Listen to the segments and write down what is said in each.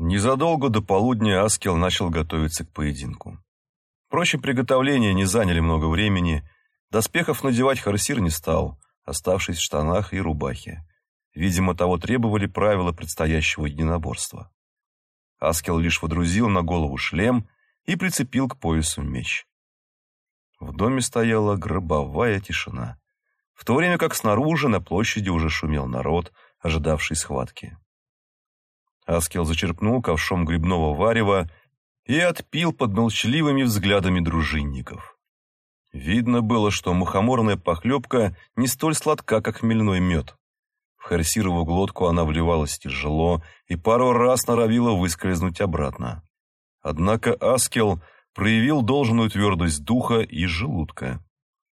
Незадолго до полудня Аскел начал готовиться к поединку. Впрочем, приготовления не заняли много времени. Доспехов надевать Харсир не стал, оставшись в штанах и рубахе. Видимо, того требовали правила предстоящего единоборства. Аскел лишь водрузил на голову шлем и прицепил к поясу меч. В доме стояла гробовая тишина, в то время как снаружи на площади уже шумел народ, ожидавший схватки. Аскел зачерпнул ковшом грибного варева и отпил под молчаливыми взглядами дружинников. Видно было, что мухоморная похлебка не столь сладка, как хмельной мед. В Харсирову глотку она вливалась тяжело и пару раз норовила выскользнуть обратно. Однако Аскел проявил должную твердость духа и желудка.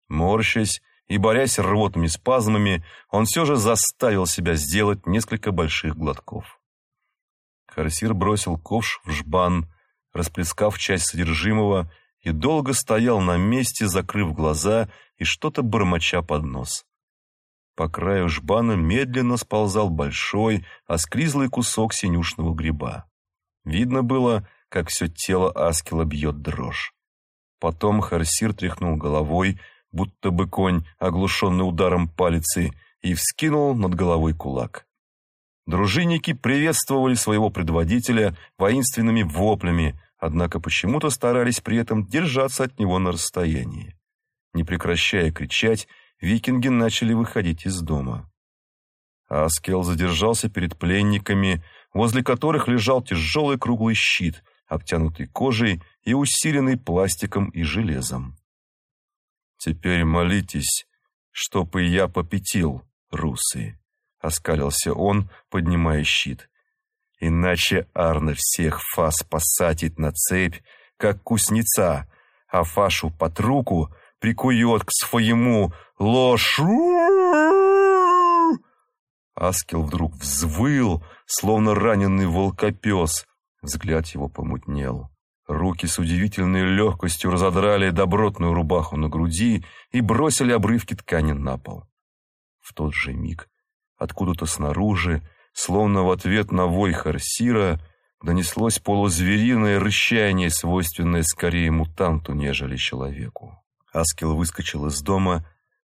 Морщась и борясь рвотными спазмами, он все же заставил себя сделать несколько больших глотков. Харсир бросил ковш в жбан, расплескав часть содержимого, и долго стоял на месте, закрыв глаза и что-то бормоча под нос. По краю жбана медленно сползал большой, осклизлый кусок синюшного гриба. Видно было, как все тело Аскела бьет дрожь. Потом Харсир тряхнул головой, будто бы конь, оглушенный ударом палицы, и вскинул над головой кулак. Дружинники приветствовали своего предводителя воинственными воплями, однако почему-то старались при этом держаться от него на расстоянии. Не прекращая кричать, викинги начали выходить из дома. Аскел задержался перед пленниками, возле которых лежал тяжелый круглый щит, обтянутый кожей и усиленный пластиком и железом. «Теперь молитесь, чтоб и я попятил, русы», оскалился он, поднимая щит. Иначе Арна всех фас посадит на цепь, как кузнеца, а фашу под руку прикует к своему лошу. Аскел вдруг взвыл, словно раненый волкопес. Взгляд его помутнел. Руки с удивительной легкостью разодрали добротную рубаху на груди и бросили обрывки ткани на пол. В тот же миг Откуда-то снаружи, словно в ответ на вой Харсира, донеслось полузвериное рычание, свойственное скорее мутанту, нежели человеку. Аскел выскочил из дома,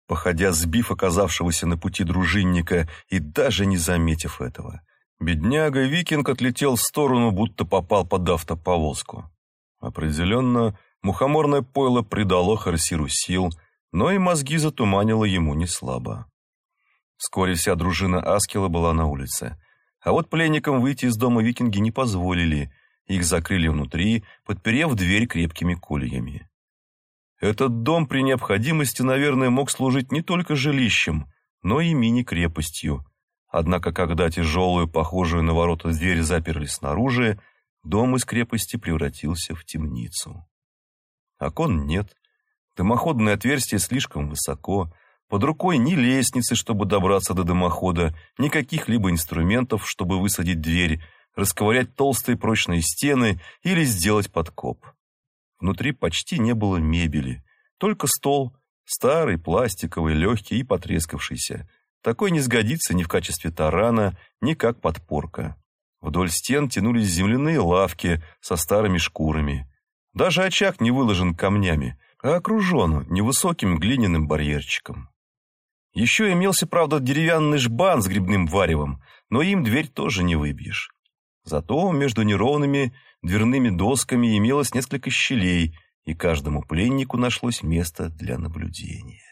походя сбив оказавшегося на пути дружинника и даже не заметив этого. Бедняга-викинг отлетел в сторону, будто попал под автоповозку. Определенно, мухоморное пойло придало Харсиру сил, но и мозги затуманило ему неслабо. Вскоре вся дружина Аскела была на улице. А вот пленникам выйти из дома викинги не позволили. Их закрыли внутри, подперев дверь крепкими кольями. Этот дом при необходимости, наверное, мог служить не только жилищем, но и мини-крепостью. Однако, когда тяжелую, похожую на ворота дверь заперли снаружи, дом из крепости превратился в темницу. Окон нет, дымоходное отверстие слишком высоко, под рукой ни лестницы, чтобы добраться до дымохода, ни каких-либо инструментов, чтобы высадить дверь, расковырять толстые прочные стены или сделать подкоп. Внутри почти не было мебели, только стол, старый, пластиковый, легкий и потрескавшийся. Такой не сгодится ни в качестве тарана, ни как подпорка. Вдоль стен тянулись земляные лавки со старыми шкурами. Даже очаг не выложен камнями, а окружен невысоким глиняным барьерчиком. Еще имелся, правда, деревянный жбан с грибным варевом, но им дверь тоже не выбьешь. Зато между неровными дверными досками имелось несколько щелей, и каждому пленнику нашлось место для наблюдения.